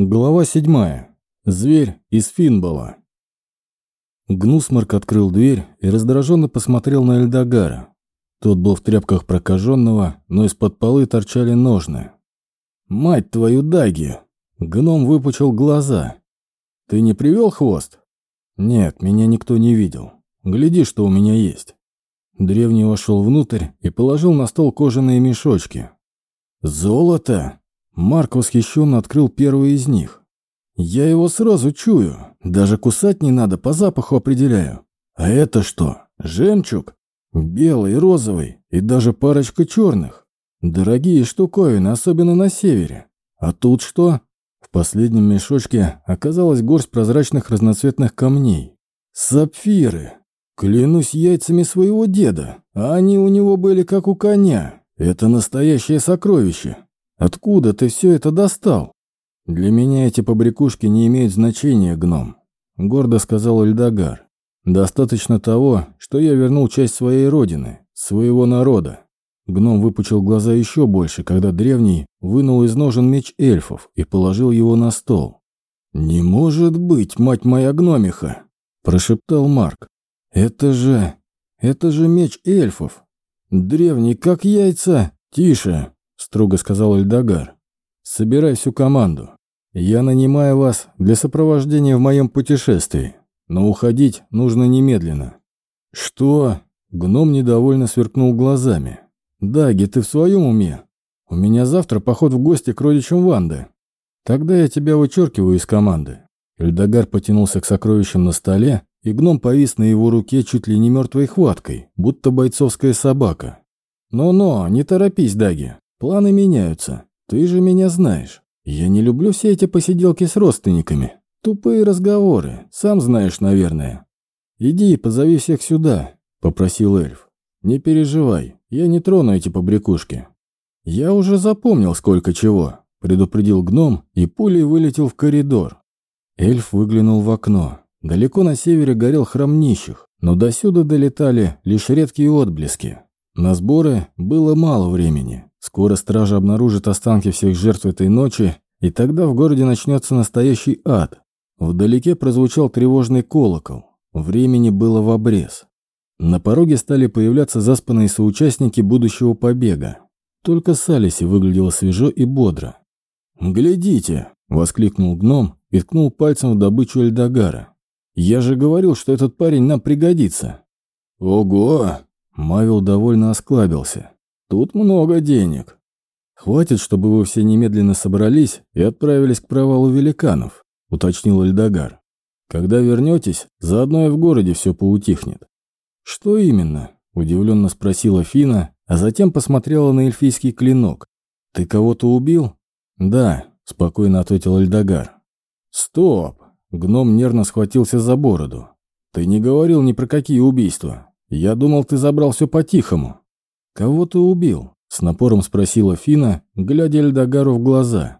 Глава седьмая. Зверь из Финбола. Гнусмарк открыл дверь и раздраженно посмотрел на Эльдогара. Тот был в тряпках прокаженного, но из-под полы торчали ножны. «Мать твою, Даги!» Гном выпучил глаза. «Ты не привел хвост?» «Нет, меня никто не видел. Гляди, что у меня есть». Древний вошел внутрь и положил на стол кожаные мешочки. «Золото!» Марк восхищенно открыл первый из них. «Я его сразу чую. Даже кусать не надо, по запаху определяю. А это что? Жемчуг? Белый, розовый и даже парочка черных. Дорогие штуковины, особенно на севере. А тут что?» В последнем мешочке оказалась горсть прозрачных разноцветных камней. Сапфиры. Клянусь яйцами своего деда, а они у него были как у коня. Это настоящее сокровище. Откуда ты все это достал? Для меня эти побрякушки не имеют значения, гном, гордо сказал Эльдогар. Достаточно того, что я вернул часть своей родины, своего народа. Гном выпучил глаза еще больше, когда древний вынул из ножен меч эльфов и положил его на стол. «Не может быть, мать моя гномиха!» – прошептал Марк. «Это же... это же меч эльфов! Древний, как яйца! Тише!» Строго сказал Эльдогар. «Собирай всю команду. Я нанимаю вас для сопровождения в моем путешествии, но уходить нужно немедленно». «Что?» Гном недовольно сверкнул глазами. «Даги, ты в своем уме? У меня завтра поход в гости к родичам Ванды. Тогда я тебя вычеркиваю из команды». Эльдогар потянулся к сокровищам на столе, и гном повис на его руке чуть ли не мертвой хваткой, будто бойцовская собака. «Но-но, не торопись, Даги. Планы меняются. Ты же меня знаешь. Я не люблю все эти посиделки с родственниками. Тупые разговоры, сам знаешь, наверное. Иди и позови всех сюда, попросил эльф. Не переживай, я не трону эти побрякушки. Я уже запомнил сколько чего, предупредил гном и пулей вылетел в коридор. Эльф выглянул в окно. Далеко на севере горел храм нищих, но досюда долетали лишь редкие отблески. На сборы было мало времени. Скоро стража обнаружит останки всех жертв этой ночи, и тогда в городе начнется настоящий ад. Вдалеке прозвучал тревожный колокол. Времени было в обрез. На пороге стали появляться заспанные соучастники будущего побега. Только Салиси выглядела свежо и бодро. «Глядите!» — воскликнул гном и ткнул пальцем в добычу Эльдогара. «Я же говорил, что этот парень нам пригодится!» «Ого!» — Мавил довольно осклабился. Тут много денег. Хватит, чтобы вы все немедленно собрались и отправились к провалу великанов, уточнил Эльдогар. Когда вернетесь, заодно и в городе все поутихнет. Что именно? Удивленно спросила Фина, а затем посмотрела на эльфийский клинок. Ты кого-то убил? Да, спокойно ответил Эльдогар. Стоп! Гном нервно схватился за бороду. Ты не говорил ни про какие убийства. Я думал, ты забрал все по-тихому. «Кого ты убил?» — с напором спросила Фина, глядя Эльдагару в глаза.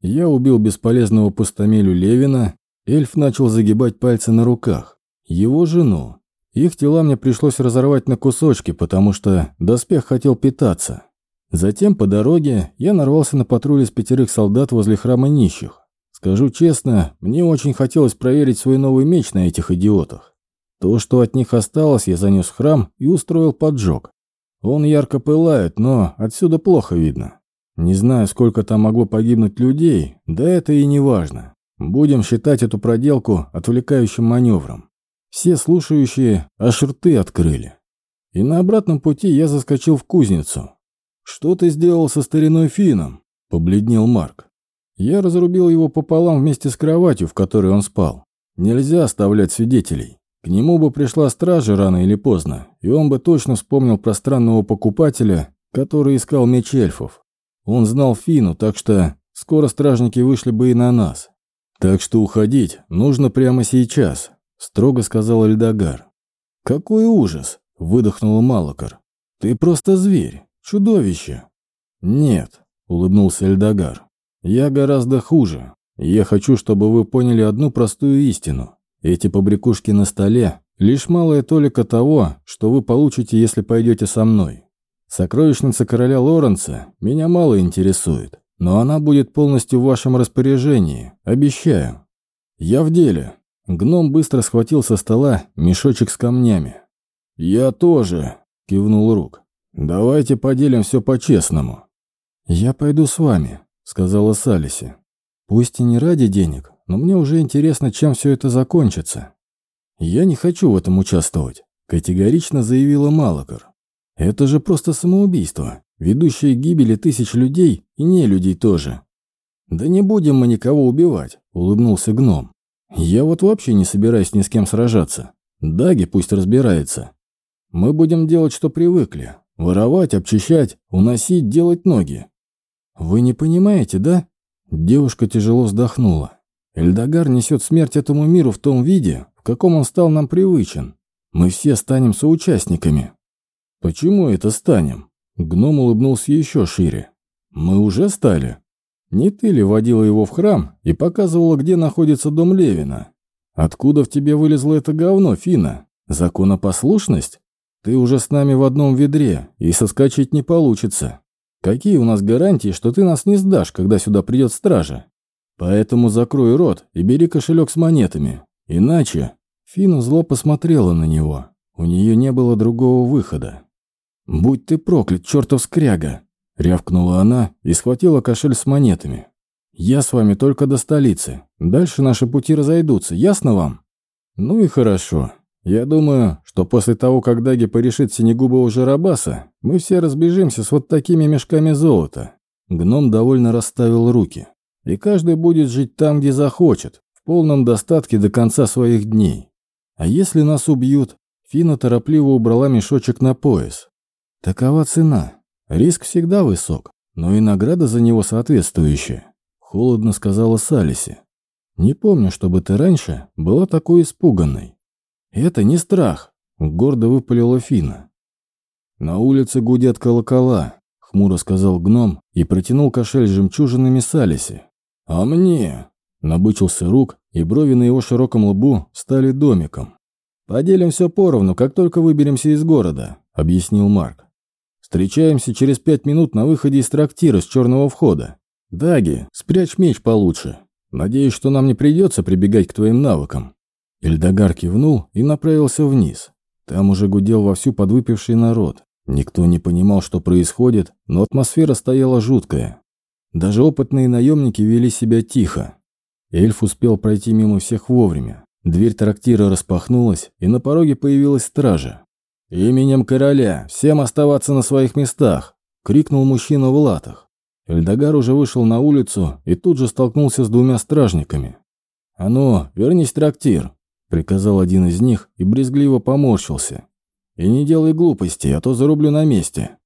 «Я убил бесполезного пустомелю Левина». Эльф начал загибать пальцы на руках. Его жену. Их тела мне пришлось разорвать на кусочки, потому что доспех хотел питаться. Затем по дороге я нарвался на патруль из пятерых солдат возле храма нищих. Скажу честно, мне очень хотелось проверить свой новый меч на этих идиотах. То, что от них осталось, я занес в храм и устроил поджог. Он ярко пылает, но отсюда плохо видно. Не знаю, сколько там могло погибнуть людей, да это и не важно. Будем считать эту проделку отвлекающим маневром. Все слушающие аж рты открыли. И на обратном пути я заскочил в кузницу. «Что ты сделал со стариной Фином?» – побледнел Марк. Я разрубил его пополам вместе с кроватью, в которой он спал. Нельзя оставлять свидетелей. К нему бы пришла стража рано или поздно, и он бы точно вспомнил про странного покупателя, который искал меч эльфов. Он знал Фину, так что скоро стражники вышли бы и на нас. Так что уходить нужно прямо сейчас, строго сказал Эльдогар. Какой ужас, выдохнул Малакар. Ты просто зверь, чудовище. Нет, улыбнулся Эльдогар. Я гораздо хуже. Я хочу, чтобы вы поняли одну простую истину. Эти побрякушки на столе – лишь малая толика того, что вы получите, если пойдете со мной. Сокровищница короля Лоренца меня мало интересует, но она будет полностью в вашем распоряжении, обещаю. Я в деле. Гном быстро схватил со стола мешочек с камнями. «Я тоже», — кивнул Рук. «Давайте поделим все по-честному». «Я пойду с вами», — сказала Салиси. «Пусть и не ради денег, но мне уже интересно, чем все это закончится». «Я не хочу в этом участвовать», — категорично заявила Малакар. «Это же просто самоубийство, ведущее к гибели тысяч людей и не людей тоже». «Да не будем мы никого убивать», — улыбнулся гном. «Я вот вообще не собираюсь ни с кем сражаться. Даги пусть разбирается. Мы будем делать, что привыкли. Воровать, обчищать, уносить, делать ноги. Вы не понимаете, да? Девушка тяжело вздохнула. Эльдогар несет смерть этому миру в том виде, в каком он стал нам привычен. Мы все станем соучастниками. Почему это станем? Гном улыбнулся еще шире. Мы уже стали. Не ты ли водила его в храм и показывала, где находится дом Левина? Откуда в тебе вылезло это говно, Фина? Законопослушность? Ты уже с нами в одном ведре, и соскочить не получится. Какие у нас гарантии, что ты нас не сдашь, когда сюда придет стража? Поэтому закрой рот и бери кошелек с монетами. Иначе...» Фина зло посмотрела на него. У нее не было другого выхода. «Будь ты проклят, чертов скряга!» Рявкнула она и схватила кошель с монетами. «Я с вами только до столицы. Дальше наши пути разойдутся, ясно вам?» «Ну и хорошо. Я думаю, что после того, как Даги порешит синегубого Жарабаса, мы все разбежимся с вот такими мешками золота. Гном довольно расставил руки. И каждый будет жить там, где захочет, в полном достатке до конца своих дней. А если нас убьют? Фина торопливо убрала мешочек на пояс. Такова цена. Риск всегда высок, но и награда за него соответствующая. Холодно сказала Салиси. Не помню, чтобы ты раньше была такой испуганной. «Это не страх», — гордо выпалила Фина. «На улице гудят колокола», — хмуро сказал гном и протянул кошель с жемчужинами Салиси. «А мне?» — набычился рук, и брови на его широком лбу стали домиком. «Поделим все поровну, как только выберемся из города», — объяснил Марк. «Встречаемся через пять минут на выходе из трактира с черного входа. Даги, спрячь меч получше. Надеюсь, что нам не придется прибегать к твоим навыкам». Эльдогар кивнул и направился вниз. Там уже гудел вовсю подвыпивший народ. Никто не понимал, что происходит, но атмосфера стояла жуткая. Даже опытные наемники вели себя тихо. Эльф успел пройти мимо всех вовремя. Дверь трактира распахнулась, и на пороге появилась стража. «Именем короля! Всем оставаться на своих местах!» — крикнул мужчина в латах. Эльдогар уже вышел на улицу и тут же столкнулся с двумя стражниками. «А ну, вернись в трактир!» Приказал один из них и брезгливо поморщился. «И не делай глупостей, а то зарублю на месте».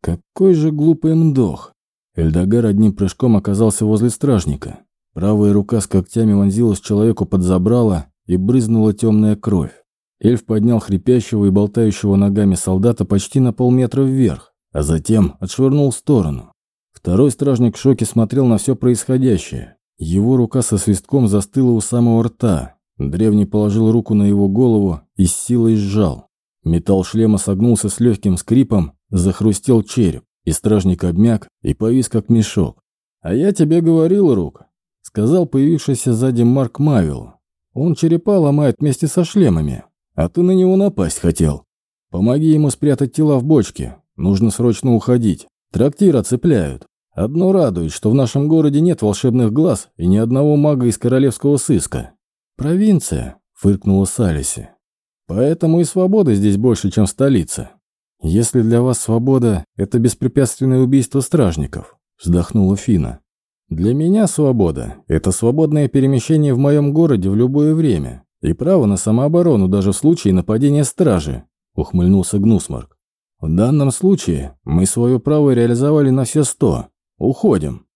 Какой же глупый мдох. Эльдогар одним прыжком оказался возле стражника. Правая рука с когтями вонзилась человеку под забрало и брызнула темная кровь. Эльф поднял хрипящего и болтающего ногами солдата почти на полметра вверх, а затем отшвырнул в сторону. Второй стражник в шоке смотрел на все происходящее. Его рука со свистком застыла у самого рта, Древний положил руку на его голову и с силой сжал. Металл шлема согнулся с легким скрипом, захрустел череп, и стражник обмяк и повис как мешок. «А я тебе говорил, Рук», — сказал появившийся сзади Марк Мавил. «Он черепа ломает вместе со шлемами, а ты на него напасть хотел. Помоги ему спрятать тела в бочке, нужно срочно уходить. Трактир оцепляют. Одно радует, что в нашем городе нет волшебных глаз и ни одного мага из королевского сыска. «Провинция», — фыркнула Салиси. «Поэтому и свободы здесь больше, чем в столице. Если для вас свобода — это беспрепятственное убийство стражников», — вздохнула Фина. «Для меня свобода — это свободное перемещение в моем городе в любое время и право на самооборону даже в случае нападения стражи», — ухмыльнулся Гнусмарк. «В данном случае мы свое право реализовали на все сто. Уходим».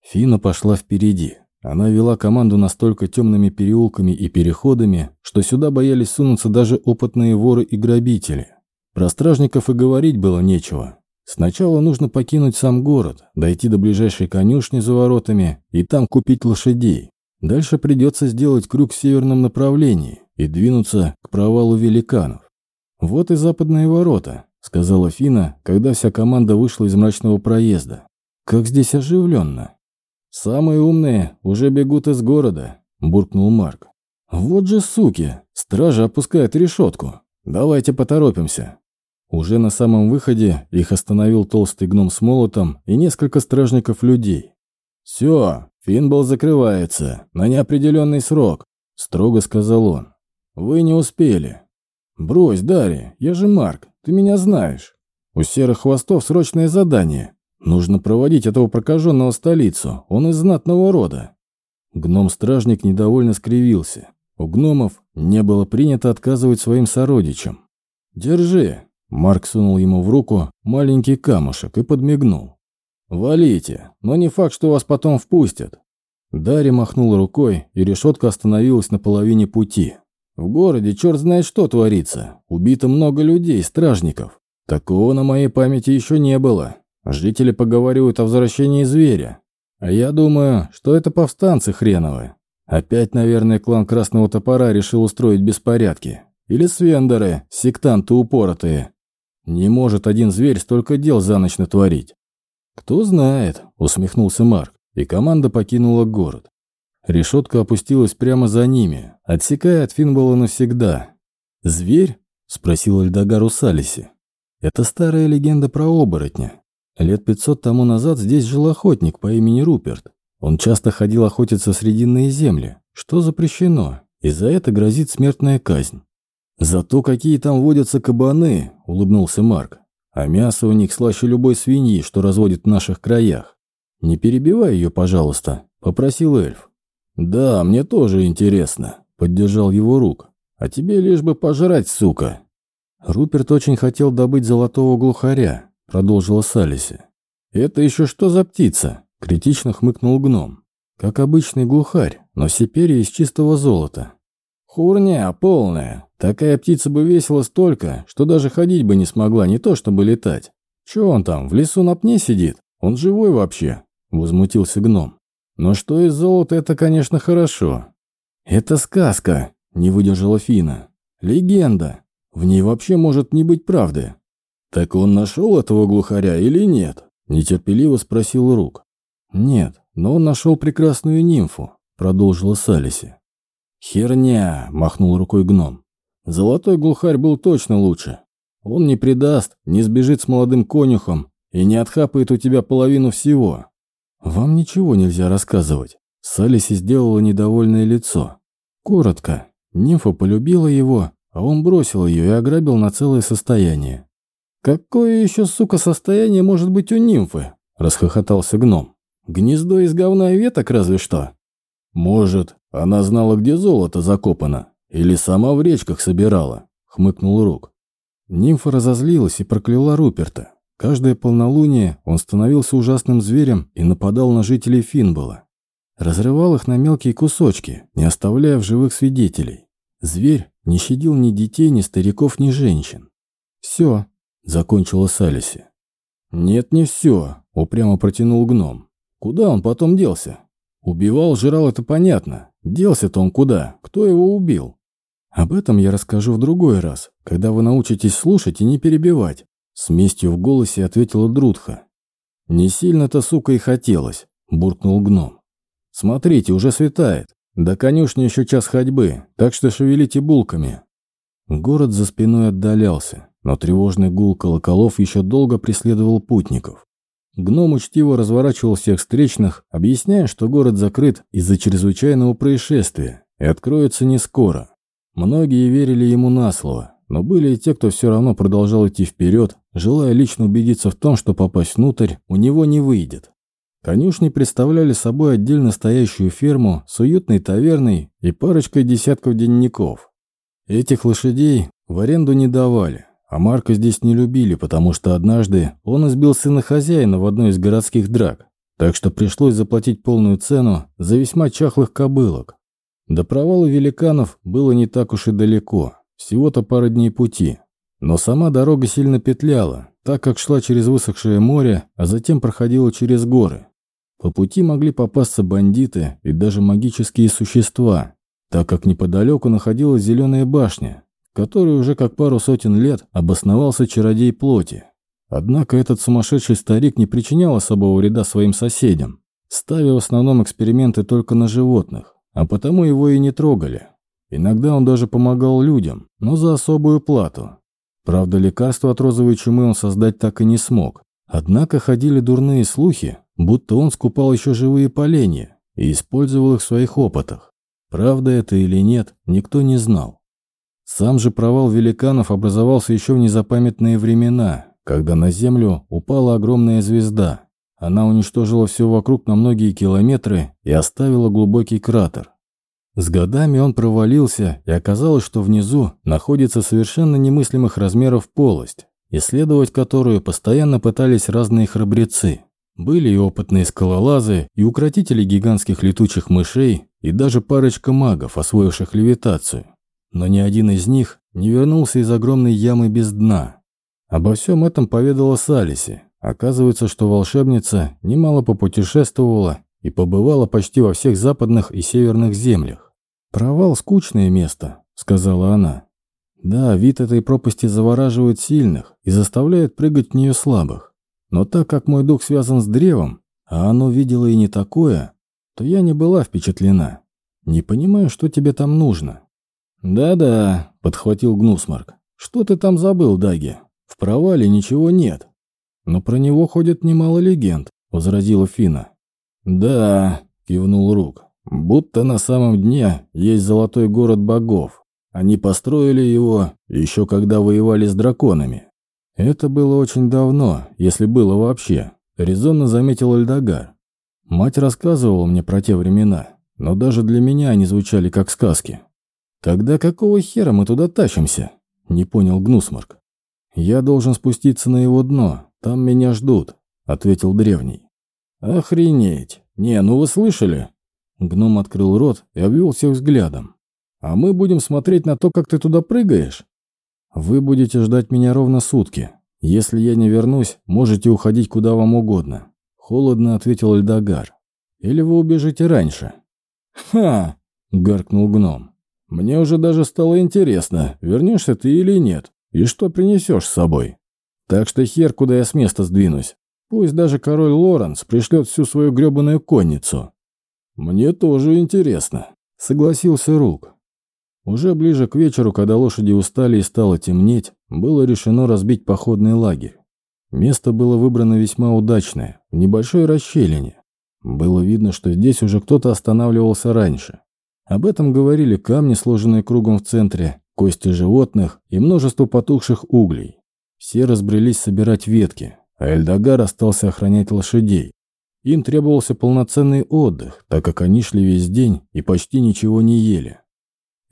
Фина пошла впереди. Она вела команду настолько темными переулками и переходами, что сюда боялись сунуться даже опытные воры и грабители. Про стражников и говорить было нечего. Сначала нужно покинуть сам город, дойти до ближайшей конюшни за воротами и там купить лошадей. Дальше придется сделать крюк в северном направлении и двинуться к провалу великанов. «Вот и западные ворота», — сказала Фина, когда вся команда вышла из мрачного проезда. «Как здесь оживленно! Самые умные уже бегут из города», – буркнул Марк. «Вот же суки! Стража опускает решетку. Давайте поторопимся». Уже на самом выходе их остановил толстый гном с молотом и несколько стражников людей. «Все, Финбол закрывается на неопределенный срок», – строго сказал он. «Вы не успели». «Брось, Дарья, я же Марк, ты меня знаешь. У серых хвостов срочное задание. Нужно проводить этого прокаженного столицу, он из знатного рода». Гном-стражник недовольно скривился. У гномов не было принято отказывать своим сородичам. «Держи», Марк сунул ему в руку маленький камушек и подмигнул. «Валите, но не факт, что вас потом впустят». Дарья махнула рукой, и решетка остановилась на половине пути. «В городе черт знает что творится. Убито много людей, стражников. Такого на моей памяти еще не было. Жители поговаривают о возвращении зверя. А я думаю, что это повстанцы хреновые. Опять, наверное, клан Красного Топора решил устроить беспорядки. Или свендеры, сектанты упоротые. Не может один зверь столько дел за ночь натворить. Кто знает, усмехнулся Марк, и команда покинула город. Решетка опустилась прямо за ними, отсекая от Финбола навсегда. «Зверь?» – спросил Эльдогар у Салиси. «Это старая легенда про оборотня. Лет пятьсот тому назад здесь жил охотник по имени Руперт. Он часто ходил охотиться в Срединные земли, что запрещено, и за это грозит смертная казнь. «Зато какие там водятся кабаны!» – улыбнулся Марк. «А мясо у них слаще любой свиньи, что разводят в наших краях. Не перебивай ее, пожалуйста», – попросил эльф. «Да, мне тоже интересно», – поддержал его рук. «А тебе лишь бы пожрать, сука». Руперт очень хотел добыть золотого глухаря, продолжила Салиси. «Это еще что за птица?» – критично хмыкнул гном. «Как обычный глухарь, но все перья из чистого золота». «Хурня полная. Такая птица бы весила столько, что даже ходить бы не смогла, не то чтобы летать. Че он там, в лесу на пне сидит? Он живой вообще?» – возмутился гном. «Но что из золота, это, конечно, хорошо». «Это сказка», – не выдержала Фина. «Легенда. В ней вообще может не быть правды». «Так он нашел этого глухаря или нет?» – нетерпеливо спросил Рук. «Нет, но он нашел прекрасную нимфу», – продолжила Салиси. «Херня!» – махнул рукой гном. Золотой глухарь был точно лучше. Он не предаст, не сбежит с молодым конюхом и не отхапает у тебя половину всего. Вам ничего нельзя рассказывать. Салиси сделала недовольное лицо. Коротко. Нимфа полюбила его, а он бросил ее и ограбил на целое состояние. «Какое еще, сука, состояние может быть у нимфы?» – расхохотался гном. «Гнездо из говна и веток разве что?» «Может, она знала, где золото закопано, «Или сама в речках собирала», — хмыкнул Рук. Нимфа разозлилась и прокляла Руперта. Каждое полнолуние он становился ужасным зверем и нападал на жителей Финбола. Разрывал их на мелкие кусочки, не оставляя в живых свидетелей. Зверь не щадил ни детей, ни стариков, ни женщин. «Все», — закончила Салиси. «Нет, не все», — упрямо протянул гном. «Куда он потом делся?» «Убивал, жрал, это понятно. Делся-то он куда? Кто его убил?» Об этом я расскажу в другой раз, когда вы научитесь слушать и не перебивать. С местью в голосе ответила Друдха. «Не сильно-то, сука, и хотелось», – буркнул гном. «Смотрите, уже светает. До конюшни еще час ходьбы, так что шевелите булками». Город за спиной отдалялся, но тревожный гул колоколов еще долго преследовал путников. Гном учтиво разворачивал всех встречных, объясняя, что город закрыт из-за чрезвычайного происшествия и откроется не скоро. Многие верили ему на слово, но были и те, кто все равно продолжал идти вперед, желая лично убедиться в том, что попасть внутрь у него не выйдет. Конюшни представляли собой отдельно стоящую ферму с уютной таверной и парочкой десятков денников. Этих лошадей в аренду не давали, а Марка здесь не любили, потому что однажды он избил сына хозяина в одной из городских драк, так что пришлось заплатить полную цену за весьма чахлых кобылок. До провала великанов было не так уж и далеко, всего-то пара дней пути. Но сама дорога сильно петляла, так как шла через высохшее море, а затем проходила через горы. По пути могли попасться бандиты и даже магические существа, так как неподалеку находилась зеленая башня, в которой уже как пару сотен лет обосновался чародей плоти. Однако этот сумасшедший старик не причинял особого вреда своим соседям. ставя в основном эксперименты только на животных, а потому его и не трогали. Иногда он даже помогал людям, но за особую плату. Правда, лекарство от розовой чумы он создать так и не смог. Однако ходили дурные слухи, будто он скупал еще живые поленья и использовал их в своих опытах. Правда это или нет, никто не знал. Сам же провал великанов образовался еще в незапамятные времена, когда на Землю упала огромная звезда. Она уничтожила все вокруг на многие километры и оставила глубокий кратер. С годами он провалился, и оказалось, что внизу находится совершенно немыслимых размеров полость, исследовать которую постоянно пытались разные храбрецы. Были и опытные скалолазы, и укротители гигантских летучих мышей, и даже парочка магов, освоивших левитацию. Но ни один из них не вернулся из огромной ямы без дна. Обо всем этом поведала Салиси. Оказывается, что волшебница немало попутешествовала и побывала почти во всех западных и северных землях. «Провал – скучное место», – сказала она. «Да, вид этой пропасти завораживает сильных и заставляет прыгать в нее слабых. Но так как мой дух связан с древом, а оно видело и не такое, то я не была впечатлена. Не понимаю, что тебе там нужно». «Да-да», – подхватил Гнусмарк. «Что ты там забыл, Даги? В провале ничего нет». «Но про него ходит немало легенд», – возразила Фина. «Да», — кивнул Рук, — «будто на самом дне есть золотой город богов. Они построили его еще когда воевали с драконами». «Это было очень давно, если было вообще», — резонно заметил Эльдогар. «Мать рассказывала мне про те времена, но даже для меня они звучали как сказки». «Тогда какого хера мы туда тащимся?» — не понял Гнусмарк. «Я должен спуститься на его дно, там меня ждут», — ответил древний. «Охренеть! Не, ну вы слышали?» Гном открыл рот и обвел всех взглядом. «А мы будем смотреть на то, как ты туда прыгаешь?» «Вы будете ждать меня ровно сутки. Если я не вернусь, можете уходить куда вам угодно», — холодно ответил Эльдогар. «Или вы убежите раньше?» «Ха!» — гаркнул гном. «Мне уже даже стало интересно, вернешься ты или нет, и что принесешь с собой. Так что хер, куда я с места сдвинусь. Пусть даже король Лоренс пришлет всю свою гребаную конницу. Мне тоже интересно, согласился Рук. Уже ближе к вечеру, когда лошади устали и стало темнеть, было решено разбить походный лагерь. Место было выбрано весьма удачное, в небольшой расщелине. Было видно, что здесь уже кто-то останавливался раньше. Об этом говорили камни, сложенные кругом в центре, кости животных и множество потухших углей. Все разбрелись собирать ветки, а Эльдогар остался охранять лошадей. Им требовался полноценный отдых, так как они шли весь день и почти ничего не ели.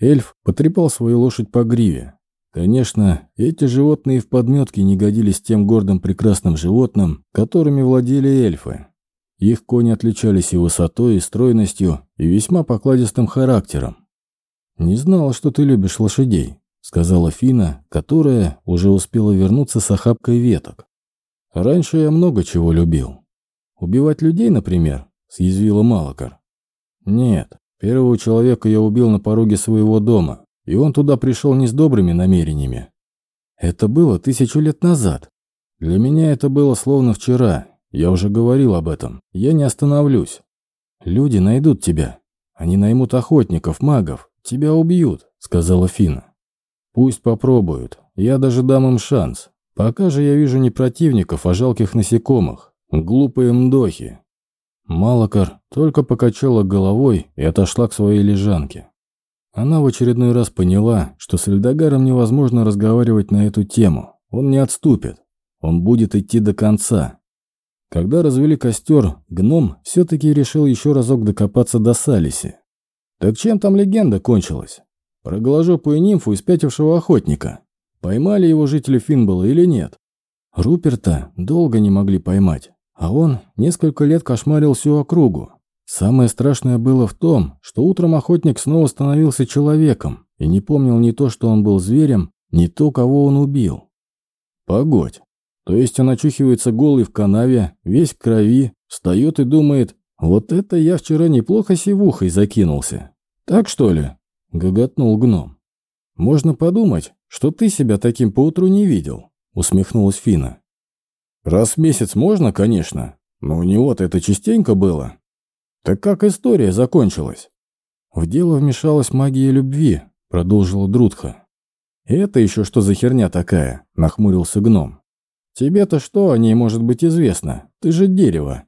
Эльф потрепал свою лошадь по гриве. Конечно, эти животные в подметке не годились тем гордым прекрасным животным, которыми владели эльфы. Их кони отличались и высотой, и стройностью, и весьма покладистым характером. «Не знала, что ты любишь лошадей», — сказала Фина, которая уже успела вернуться с охапкой веток. Раньше я много чего любил. Убивать людей, например, съязвила Малакар. Нет, первого человека я убил на пороге своего дома, и он туда пришел не с добрыми намерениями. Это было тысячу лет назад. Для меня это было словно вчера. Я уже говорил об этом. Я не остановлюсь. Люди найдут тебя. Они наймут охотников, магов. Тебя убьют, сказала Фина. Пусть попробуют. Я даже дам им шанс. Пока же я вижу не противников, а жалких насекомых. Глупые мдохи. Малакар только покачала головой и отошла к своей лежанке. Она в очередной раз поняла, что с Эльдагаром невозможно разговаривать на эту тему. Он не отступит. Он будет идти до конца. Когда развели костер, гном все-таки решил еще разок докопаться до Салиси. Так чем там легенда кончилась? Про голожопую нимфу и спятившего охотника. Поймали его жители Финбола или нет? Руперта долго не могли поймать, а он несколько лет кошмарил всю округу. Самое страшное было в том, что утром охотник снова становился человеком и не помнил ни то, что он был зверем, ни то, кого он убил. Погодь. То есть он очухивается голый в канаве, весь в крови, встает и думает, вот это я вчера неплохо сивухой закинулся. Так что ли? Гоготнул гном. Можно подумать, что ты себя таким поутру не видел», — усмехнулась Фина. «Раз в месяц можно, конечно, но у него-то это частенько было. Так как история закончилась? В дело вмешалась магия любви, продолжила Друдха. «Это еще что за херня такая?» – нахмурился гном. «Тебе-то что о ней может быть известно? Ты же дерево!»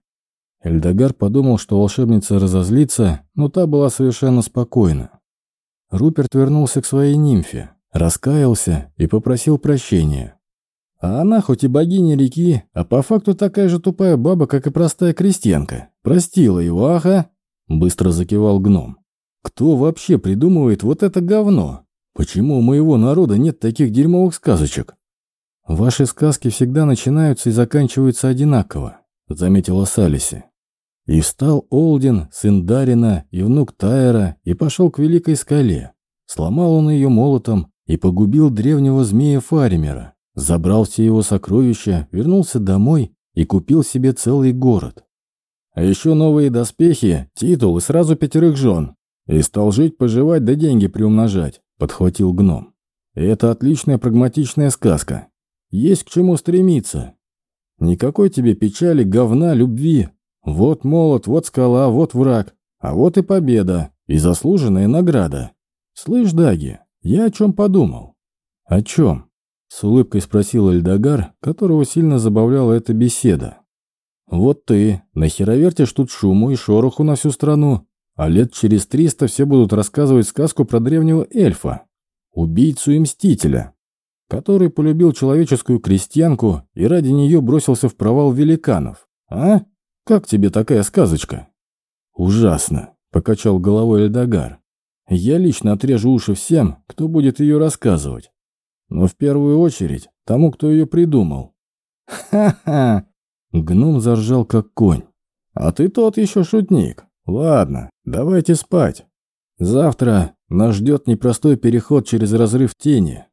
Эльдогар подумал, что волшебница разозлится, но та была совершенно спокойна. Руперт вернулся к своей нимфе, раскаялся и попросил прощения. А она хоть и богиня реки, а по факту такая же тупая баба, как и простая крестьянка. Простила его, ага. Быстро закивал гном. Кто вообще придумывает вот это говно? Почему у моего народа нет таких дерьмовых сказочек? Ваши сказки всегда начинаются и заканчиваются одинаково, заметила Салиси. И встал Олдин, сын Дарина и внук Тайера, и пошел к Великой Скале. Сломал он ее молотом и погубил древнего змея Фаримера. Забрал все его сокровища, вернулся домой и купил себе целый город. А еще новые доспехи, титул и сразу пятерых жен. И стал жить-поживать да деньги приумножать, подхватил гном. Это отличная прагматичная сказка. Есть к чему стремиться. Никакой тебе печали, говна, любви. Вот молот, вот скала, вот враг. А вот и победа, и заслуженная награда. Слышь, Даги, я о чем подумал? О чем? С улыбкой спросил Эльдогар, которого сильно забавляла эта беседа. «Вот ты, нахера вертишь тут шуму и шороху на всю страну, а лет через триста все будут рассказывать сказку про древнего эльфа, убийцу и мстителя, который полюбил человеческую крестьянку и ради нее бросился в провал великанов. А? Как тебе такая сказочка?» «Ужасно», — покачал головой Эльдогар. «Я лично отрежу уши всем, кто будет ее рассказывать но в первую очередь тому, кто ее придумал. «Ха-ха!» Гном заржал, как конь. «А ты тот еще шутник. Ладно, давайте спать. Завтра нас ждет непростой переход через разрыв тени.